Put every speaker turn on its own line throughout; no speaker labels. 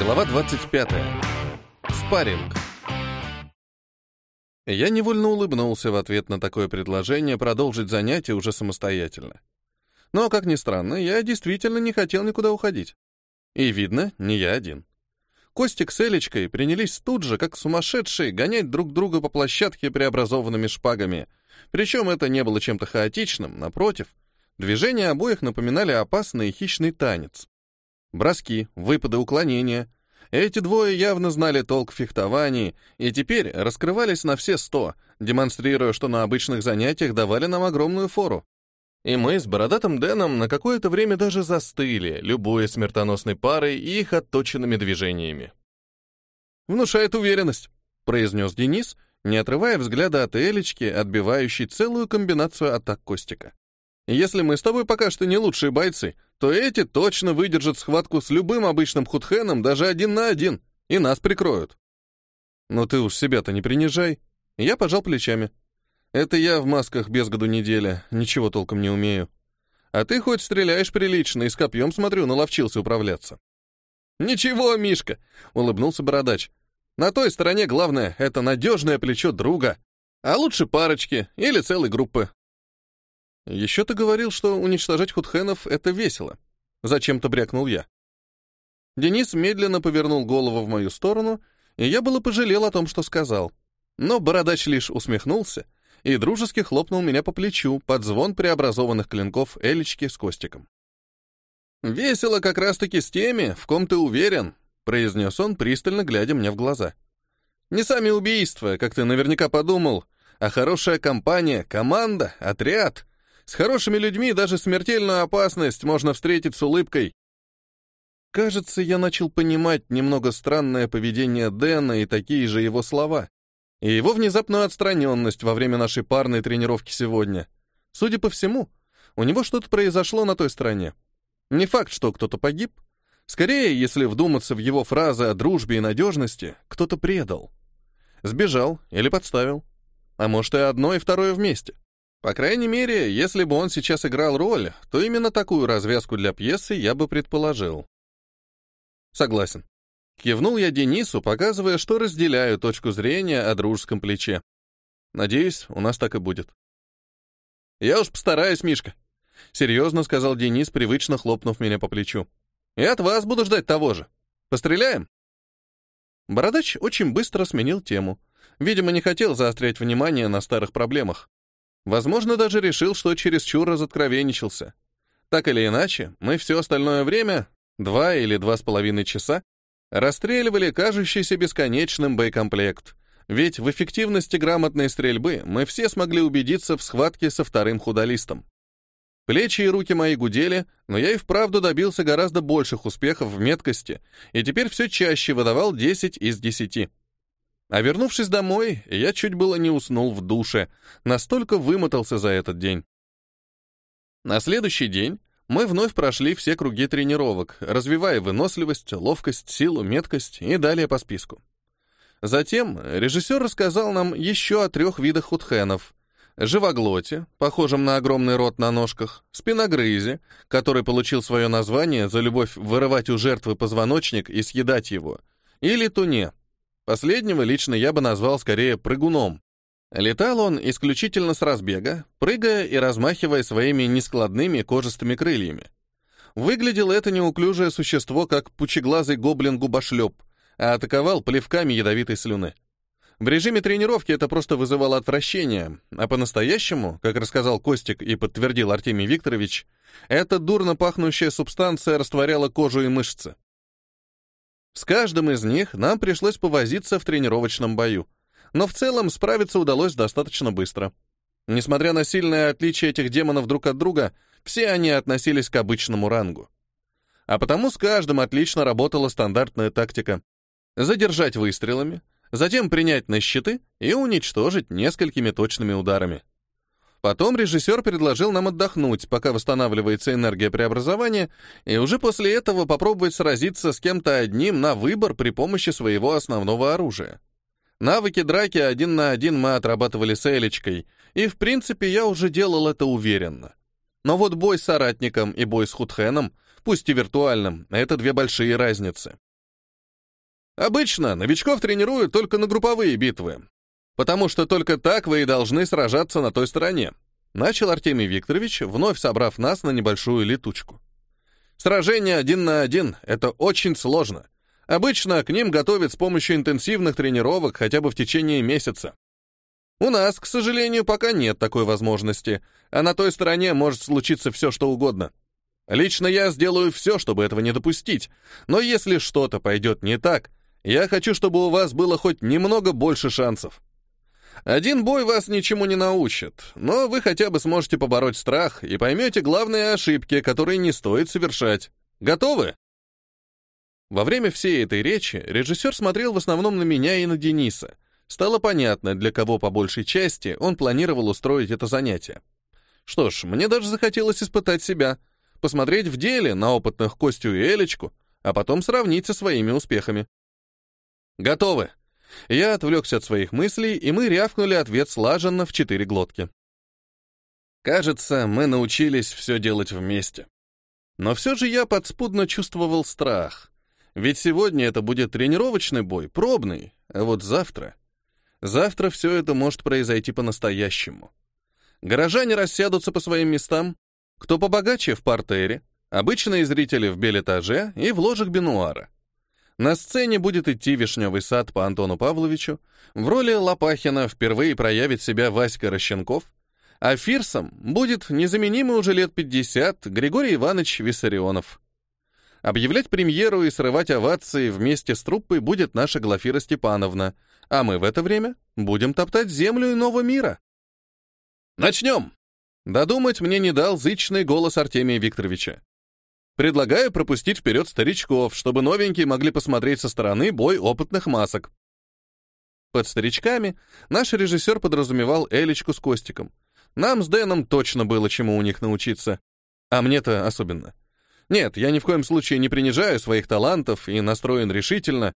Глава 25. Спарринг. Я невольно улыбнулся в ответ на такое предложение продолжить занятие уже самостоятельно. Но, как ни странно, я действительно не хотел никуда уходить. И видно, не я один. Костик с Элечкой принялись тут же, как сумасшедшие, гонять друг друга по площадке преобразованными шпагами. Причем это не было чем-то хаотичным, напротив. Движения обоих напоминали опасный и хищный танец. Броски, выпады, уклонения. Эти двое явно знали толк в фехтовании и теперь раскрывались на все сто, демонстрируя, что на обычных занятиях давали нам огромную фору. И мы с бородатым Дэном на какое-то время даже застыли, любуя смертоносной парой и их отточенными движениями. «Внушает уверенность», — произнес Денис, не отрывая взгляда от Элечки, отбивающей целую комбинацию атак Костика. «Если мы с тобой пока что не лучшие бойцы, то эти точно выдержат схватку с любым обычным худхеном даже один на один, и нас прикроют. Но ты уж себя-то не принижай. Я пожал плечами. Это я в масках без году неделя, ничего толком не умею. А ты хоть стреляешь прилично, и с копьем, смотрю, наловчился управляться. «Ничего, Мишка!» — улыбнулся бородач. «На той стороне главное — это надежное плечо друга. А лучше парочки или целой группы. Еще ты говорил, что уничтожать худхенов — это весело. Зачем-то брякнул я. Денис медленно повернул голову в мою сторону, и я было пожалел о том, что сказал. Но бородач лишь усмехнулся и дружески хлопнул меня по плечу под звон преобразованных клинков Элечки с Костиком. «Весело как раз-таки с теми, в ком ты уверен», — произнес он, пристально глядя мне в глаза. «Не сами убийства, как ты наверняка подумал, а хорошая компания, команда, отряд, с хорошими людьми даже смертельную опасность можно встретить с улыбкой. Кажется, я начал понимать немного странное поведение Дэна и такие же его слова. И его внезапную отстраненность во время нашей парной тренировки сегодня. Судя по всему, у него что-то произошло на той стороне. Не факт, что кто-то погиб. Скорее, если вдуматься в его фразы о дружбе и надежности, кто-то предал. Сбежал или подставил. А может, и одно, и второе вместе. По крайней мере, если бы он сейчас играл роль, то именно такую развязку для пьесы я бы предположил. Согласен. Кивнул я Денису, показывая, что разделяю точку зрения о дружеском плече. Надеюсь, у нас так и будет. Я уж постараюсь, Мишка. Серьезно сказал Денис, привычно хлопнув меня по плечу. И от вас буду ждать того же. Постреляем? Бородач очень быстро сменил тему. Видимо, не хотел заострять внимание на старых проблемах. Возможно, даже решил, что чересчур разоткровенничался. Так или иначе, мы все остальное время, два или два с половиной часа, расстреливали кажущийся бесконечным боекомплект. Ведь в эффективности грамотной стрельбы мы все смогли убедиться в схватке со вторым худолистом. Плечи и руки мои гудели, но я и вправду добился гораздо больших успехов в меткости, и теперь все чаще выдавал 10 из 10. А вернувшись домой, я чуть было не уснул в душе, настолько вымотался за этот день. На следующий день мы вновь прошли все круги тренировок, развивая выносливость, ловкость, силу, меткость и далее по списку. Затем режиссер рассказал нам еще о трех видах худхенов. Живоглоте, похожем на огромный рот на ножках, спиногрызе, который получил свое название за любовь вырывать у жертвы позвоночник и съедать его, или туне, Последнего лично я бы назвал скорее прыгуном. Летал он исключительно с разбега, прыгая и размахивая своими нескладными кожистыми крыльями. Выглядело это неуклюжее существо как пучеглазый гоблин-губошлеп, а атаковал плевками ядовитой слюны. В режиме тренировки это просто вызывало отвращение, а по-настоящему, как рассказал Костик и подтвердил Артемий Викторович, эта дурно пахнущая субстанция растворяла кожу и мышцы. С каждым из них нам пришлось повозиться в тренировочном бою, но в целом справиться удалось достаточно быстро. Несмотря на сильное отличие этих демонов друг от друга, все они относились к обычному рангу. А потому с каждым отлично работала стандартная тактика. Задержать выстрелами, затем принять на щиты и уничтожить несколькими точными ударами. Потом режиссер предложил нам отдохнуть, пока восстанавливается энергия преобразования, и уже после этого попробовать сразиться с кем-то одним на выбор при помощи своего основного оружия. Навыки драки один на один мы отрабатывали с Элечкой, и, в принципе, я уже делал это уверенно. Но вот бой с соратником и бой с Худхеном, пусть и виртуальным, это две большие разницы. Обычно новичков тренируют только на групповые битвы, потому что только так вы и должны сражаться на той стороне. Начал Артемий Викторович, вновь собрав нас на небольшую летучку. Сражение один на один — это очень сложно. Обычно к ним готовят с помощью интенсивных тренировок хотя бы в течение месяца. У нас, к сожалению, пока нет такой возможности, а на той стороне может случиться все, что угодно. Лично я сделаю все, чтобы этого не допустить, но если что-то пойдет не так, я хочу, чтобы у вас было хоть немного больше шансов. Один бой вас ничему не научит, но вы хотя бы сможете побороть страх и поймете главные ошибки, которые не стоит совершать. Готовы? Во время всей этой речи режиссер смотрел в основном на меня и на Дениса. Стало понятно, для кого по большей части он планировал устроить это занятие. Что ж, мне даже захотелось испытать себя, посмотреть в деле на опытных Костю и Элечку, а потом сравнить со своими успехами. «Готовы!» Я отвлекся от своих мыслей, и мы рявкнули ответ слаженно в четыре глотки. Кажется, мы научились все делать вместе. Но все же я подспудно чувствовал страх. Ведь сегодня это будет тренировочный бой, пробный, а вот завтра... Завтра все это может произойти по-настоящему. Горожане рассядутся по своим местам, кто побогаче в партере, обычные зрители в белетаже и в ложах бенуара. На сцене будет идти «Вишневый сад» по Антону Павловичу, в роли Лопахина впервые проявит себя Васька Рощенков, а Фирсом будет незаменимый уже лет 50 Григорий Иванович Виссарионов. Объявлять премьеру и срывать овации вместе с труппой будет наша Глафира Степановна, а мы в это время будем топтать землю иного мира. Начнем! Додумать мне не дал зычный голос Артемия Викторовича. Предлагаю пропустить вперед старичков, чтобы новенькие могли посмотреть со стороны бой опытных масок. Под старичками наш режиссер подразумевал Элечку с Костиком. Нам с Дэном точно было чему у них научиться. А мне-то особенно. Нет, я ни в коем случае не принижаю своих талантов и настроен решительно,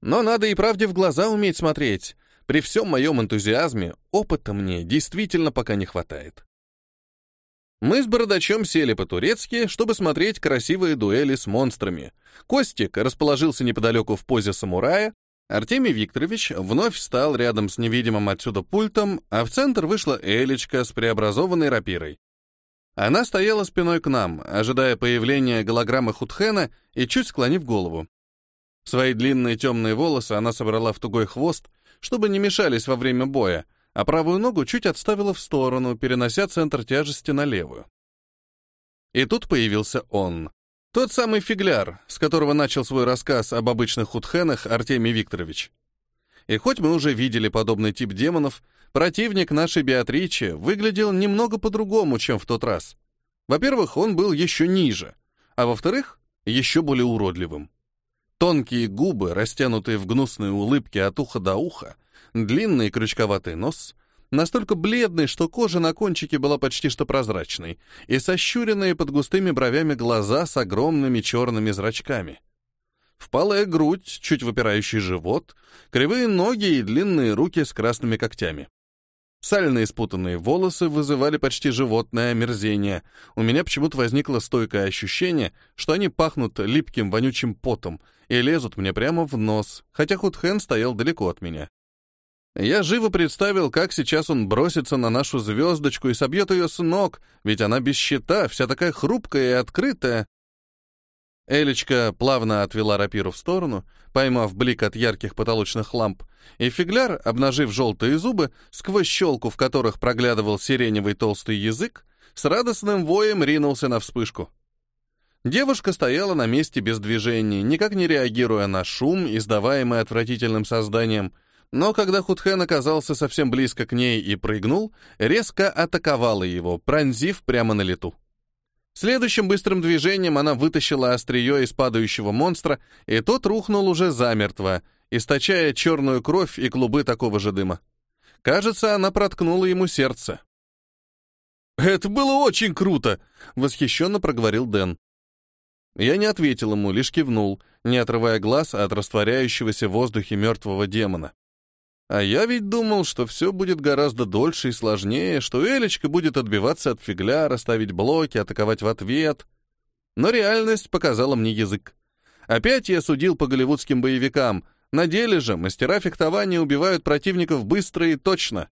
но надо и правде в глаза уметь смотреть. При всем моем энтузиазме опыта мне действительно пока не хватает. Мы с Бородачом сели по-турецки, чтобы смотреть красивые дуэли с монстрами. Костик расположился неподалеку в позе самурая, Артемий Викторович вновь встал рядом с невидимым отсюда пультом, а в центр вышла Элечка с преобразованной рапирой. Она стояла спиной к нам, ожидая появления голограммы Хутхена и чуть склонив голову. Свои длинные темные волосы она собрала в тугой хвост, чтобы не мешались во время боя, а правую ногу чуть отставила в сторону, перенося центр тяжести на левую. И тут появился он. Тот самый фигляр, с которого начал свой рассказ об обычных худхенах Артемий Викторович. И хоть мы уже видели подобный тип демонов, Противник нашей Беатричи выглядел немного по-другому, чем в тот раз. Во-первых, он был еще ниже, а во-вторых, еще более уродливым. Тонкие губы, растянутые в гнусные улыбки от уха до уха, длинный крючковатый нос, настолько бледный, что кожа на кончике была почти что прозрачной, и сощуренные под густыми бровями глаза с огромными черными зрачками. Впалая грудь, чуть выпирающий живот, кривые ноги и длинные руки с красными когтями. Сальные спутанные волосы вызывали почти животное омерзение. У меня почему-то возникло стойкое ощущение, что они пахнут липким вонючим потом и лезут мне прямо в нос, хотя Худхен стоял далеко от меня. Я живо представил, как сейчас он бросится на нашу звездочку и собьет ее с ног, ведь она без щита, вся такая хрупкая и открытая. Элечка плавно отвела рапиру в сторону, поймав блик от ярких потолочных ламп, и фигляр, обнажив желтые зубы, сквозь щелку, в которых проглядывал сиреневый толстый язык, с радостным воем ринулся на вспышку. Девушка стояла на месте без движения, никак не реагируя на шум, издаваемый отвратительным созданием, но когда Худхен оказался совсем близко к ней и прыгнул, резко атаковала его, пронзив прямо на лету. Следующим быстрым движением она вытащила острие из падающего монстра, и тот рухнул уже замертво, источая черную кровь и клубы такого же дыма. Кажется, она проткнула ему сердце. «Это было очень круто!» — восхищенно проговорил Дэн. Я не ответил ему, лишь кивнул, не отрывая глаз от растворяющегося в воздухе мертвого демона. А я ведь думал, что все будет гораздо дольше и сложнее, что Элечка будет отбиваться от фигляра, ставить блоки, атаковать в ответ. Но реальность показала мне язык. Опять я судил по голливудским боевикам, На деле же мастера фехтования убивают противников быстро и точно.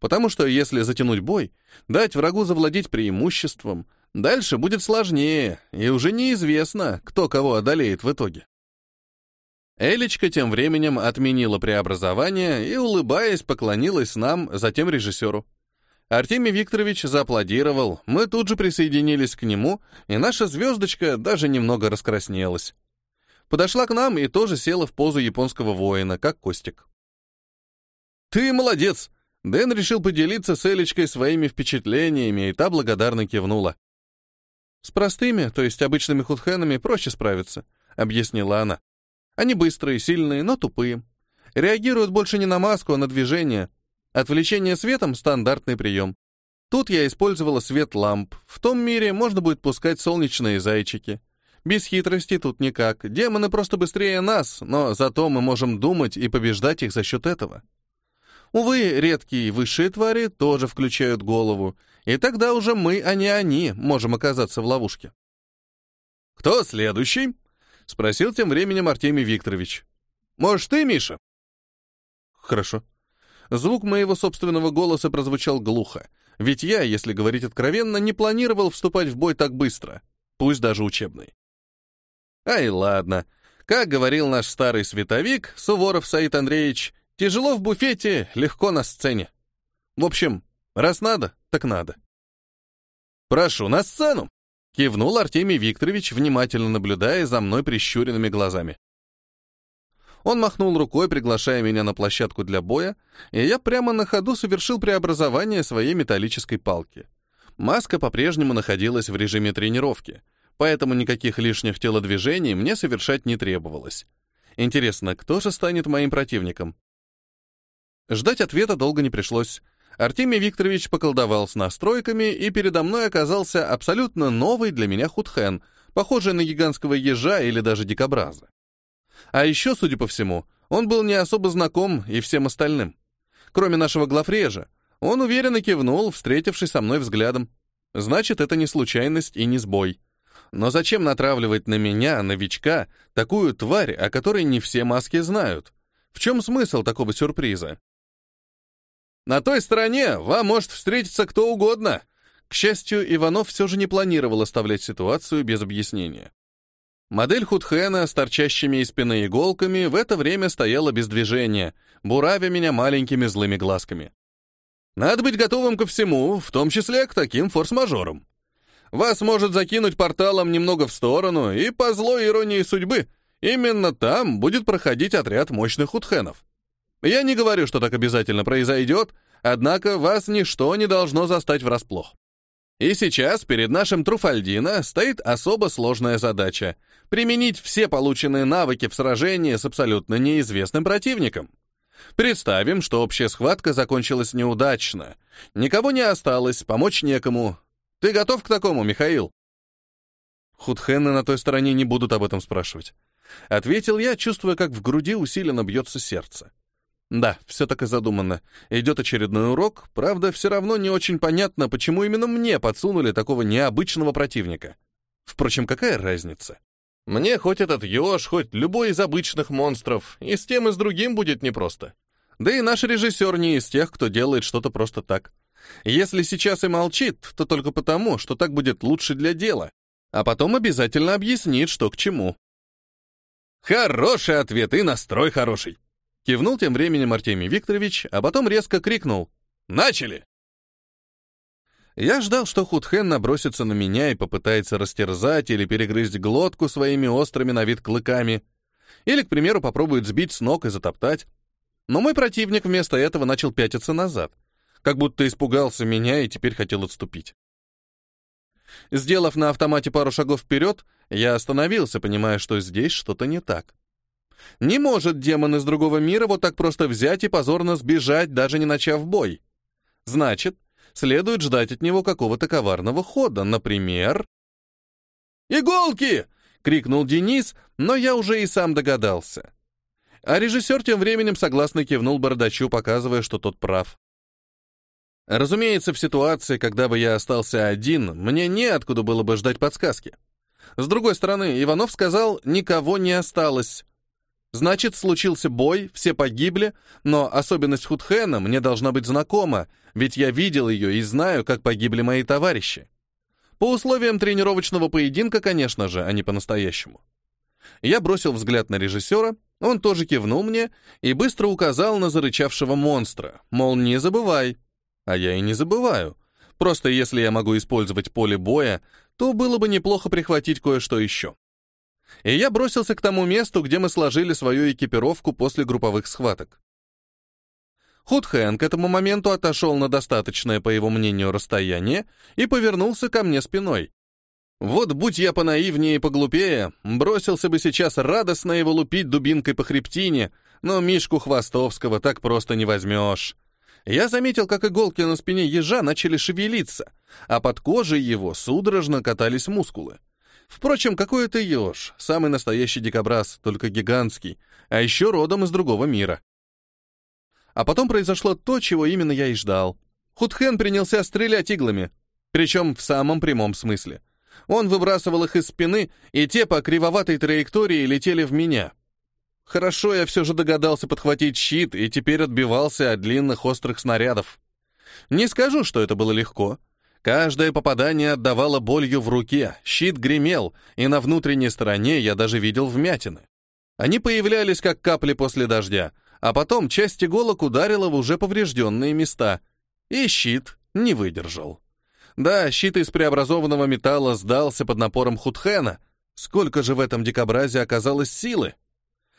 Потому что если затянуть бой, дать врагу завладеть преимуществом, дальше будет сложнее, и уже неизвестно, кто кого одолеет в итоге. Элечка тем временем отменила преобразование и, улыбаясь, поклонилась нам, затем режиссеру. Артемий Викторович зааплодировал, мы тут же присоединились к нему, и наша звездочка даже немного раскраснелась. Подошла к нам и тоже села в позу японского воина, как Костик. «Ты молодец!» Дэн решил поделиться с Элечкой своими впечатлениями, и та благодарно кивнула. «С простыми, то есть обычными худхенами, проще справиться», — объяснила она. «Они быстрые, сильные, но тупые. Реагируют больше не на маску, а на движение. Отвлечение светом — стандартный прием. Тут я использовала свет ламп. В том мире можно будет пускать солнечные зайчики. Без хитрости тут никак. Демоны просто быстрее нас, но зато мы можем думать и побеждать их за счет этого. Увы, редкие высшие твари тоже включают голову, и тогда уже мы, а не они, можем оказаться в ловушке. «Кто следующий?» — спросил тем временем Артемий Викторович. «Может, ты, Миша?» «Хорошо». Звук моего собственного голоса прозвучал глухо, ведь я, если говорить откровенно, не планировал вступать в бой так быстро, пусть даже учебный. Ай, ладно. Как говорил наш старый световик, Суворов Саид Андреевич, Тяжело в буфете, легко на сцене. В общем, раз надо, так надо. «Прошу на сцену!» — кивнул Артемий Викторович, внимательно наблюдая за мной прищуренными глазами. Он махнул рукой, приглашая меня на площадку для боя, и я прямо на ходу совершил преобразование своей металлической палки. Маска по-прежнему находилась в режиме тренировки, поэтому никаких лишних телодвижений мне совершать не требовалось. Интересно, кто же станет моим противником? Ждать ответа долго не пришлось. Артемий Викторович поколдовал с настройками, и передо мной оказался абсолютно новый для меня худхен, похожий на гигантского ежа или даже дикобраза. А еще, судя по всему, он был не особо знаком и всем остальным. Кроме нашего главрежа, он уверенно кивнул, встретившись со мной взглядом. Значит, это не случайность и не сбой. Но зачем натравливать на меня, новичка, такую тварь, о которой не все маски знают? В чем смысл такого сюрприза? На той стороне вам может встретиться кто угодно. К счастью, Иванов все же не планировал оставлять ситуацию без объяснения. Модель Худхена с торчащими из спины иголками в это время стояла без движения, буравя меня маленькими злыми глазками. Надо быть готовым ко всему, в том числе к таким форс-мажорам. Вас может закинуть порталом немного в сторону, и по злой иронии судьбы, именно там будет проходить отряд мощных худхенов. Я не говорю, что так обязательно произойдет, однако вас ничто не должно застать врасплох. И сейчас перед нашим Труфальдино стоит особо сложная задача — применить все полученные навыки в сражении с абсолютно неизвестным противником. Представим, что общая схватка закончилась неудачно. Никого не осталось, помочь некому. Ты готов к такому, Михаил? Худхены на той стороне не будут об этом спрашивать. Ответил я, чувствуя, как в груди усиленно бьется сердце. Да, все так и задумано. Идет очередной урок, правда, все равно не очень понятно, почему именно мне подсунули такого необычного противника. Впрочем, какая разница? Мне хоть этот еж, хоть любой из обычных монстров, и с тем, и с другим будет непросто. Да и наш режиссер не из тех, кто делает что-то просто так. Если сейчас и молчит, то только потому, что так будет лучше для дела, а потом обязательно объяснит, что к чему. Хороший ответ и настрой хороший. Кивнул тем временем Артемий Викторович, а потом резко крикнул «Начали!». Я ждал, что Худхен набросится на меня и попытается растерзать или перегрызть глотку своими острыми на вид клыками, или, к примеру, попробует сбить с ног и затоптать. Но мой противник вместо этого начал пятиться назад, как будто испугался меня и теперь хотел отступить. Сделав на автомате пару шагов вперед, я остановился, понимая, что здесь что-то не так. Не может демон из другого мира вот так просто взять и позорно сбежать, даже не начав бой. Значит, следует ждать от него какого-то коварного хода, например... «Иголки!» — крикнул Денис, но я уже и сам догадался. А режиссер тем временем согласно кивнул Бардачу, показывая, что тот прав. Разумеется, в ситуации, когда бы я остался один, мне неоткуда было бы ждать подсказки. С другой стороны, Иванов сказал, никого не осталось. Значит, случился бой, все погибли, но особенность Худхена мне должна быть знакома, ведь я видел ее и знаю, как погибли мои товарищи. По условиям тренировочного поединка, конечно же, а не по-настоящему. Я бросил взгляд на режиссера, он тоже кивнул мне и быстро указал на зарычавшего монстра, мол, не забывай. А я и не забываю. Просто если я могу использовать поле боя, то было бы неплохо прихватить кое-что еще. И я бросился к тому месту, где мы сложили свою экипировку после групповых схваток. Худхэн к этому моменту отошел на достаточное, по его мнению, расстояние и повернулся ко мне спиной. Вот будь я понаивнее и поглупее, бросился бы сейчас радостно его лупить дубинкой по хребтине, но Мишку Хвостовского так просто не возьмешь. Я заметил, как иголки на спине ежа начали шевелиться, а под кожей его судорожно катались мускулы. Впрочем, какой это еж, самый настоящий дикобраз, только гигантский, а еще родом из другого мира. А потом произошло то, чего именно я и ждал. Худхен принялся стрелять иглами, причем в самом прямом смысле — он выбрасывал их из спины, и те по кривоватой траектории летели в меня. Хорошо я все же догадался подхватить щит и теперь отбивался от длинных острых снарядов. Не скажу, что это было легко. Каждое попадание отдавало болью в руке, щит гремел, и на внутренней стороне я даже видел вмятины. Они появлялись как капли после дождя, а потом часть иголок ударила в уже поврежденные места, и щит не выдержал. Да, щит из преобразованного металла сдался под напором Худхена. Сколько же в этом дикобразе оказалось силы?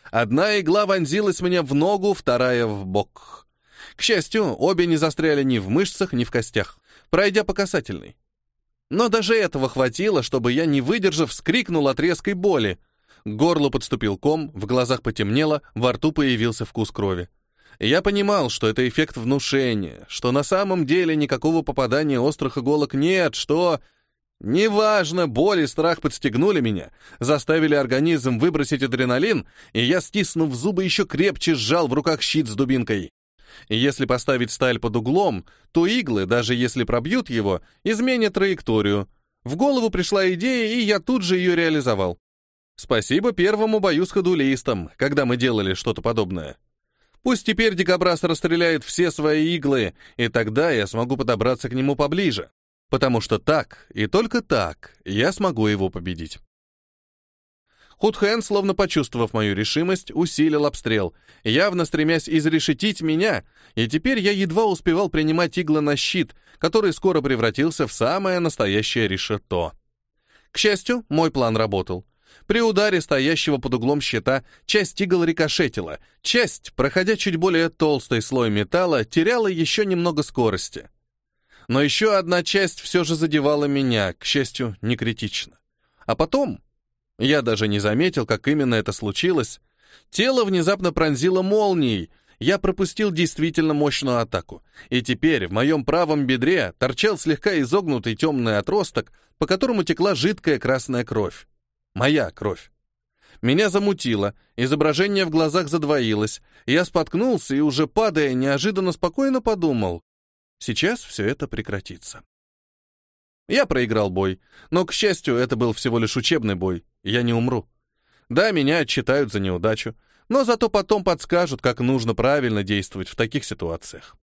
Одна игла вонзилась мне в ногу, вторая в бок. К счастью, обе не застряли ни в мышцах, ни в костях, пройдя по касательной. Но даже этого хватило, чтобы я, не выдержав, вскрикнул от резкой боли. К горлу подступил ком, в глазах потемнело, во рту появился вкус крови. Я понимал, что это эффект внушения, что на самом деле никакого попадания острых иголок нет, что... Неважно, боль и страх подстегнули меня, заставили организм выбросить адреналин, и я, стиснув зубы, еще крепче сжал в руках щит с дубинкой. И если поставить сталь под углом, то иглы, даже если пробьют его, изменят траекторию. В голову пришла идея, и я тут же ее реализовал. Спасибо первому бою с ходулистом, когда мы делали что-то подобное. Пусть теперь дикобраз расстреляет все свои иглы, и тогда я смогу подобраться к нему поближе. Потому что так, и только так, я смогу его победить. Худхэн, словно почувствовав мою решимость, усилил обстрел, явно стремясь изрешетить меня, и теперь я едва успевал принимать иглы на щит, который скоро превратился в самое настоящее решето. К счастью, мой план работал. При ударе стоящего под углом щита часть игл рикошетила, часть, проходя чуть более толстый слой металла, теряла еще немного скорости. Но еще одна часть все же задевала меня, к счастью, не критично. А потом, я даже не заметил, как именно это случилось, тело внезапно пронзило молнией, я пропустил действительно мощную атаку, и теперь в моем правом бедре торчал слегка изогнутый темный отросток, по которому текла жидкая красная кровь. Моя кровь. Меня замутило, изображение в глазах задвоилось, я споткнулся и, уже падая, неожиданно спокойно подумал. Сейчас все это прекратится. Я проиграл бой, но, к счастью, это был всего лишь учебный бой, я не умру. Да, меня отчитают за неудачу, но зато потом подскажут, как нужно правильно действовать в таких ситуациях.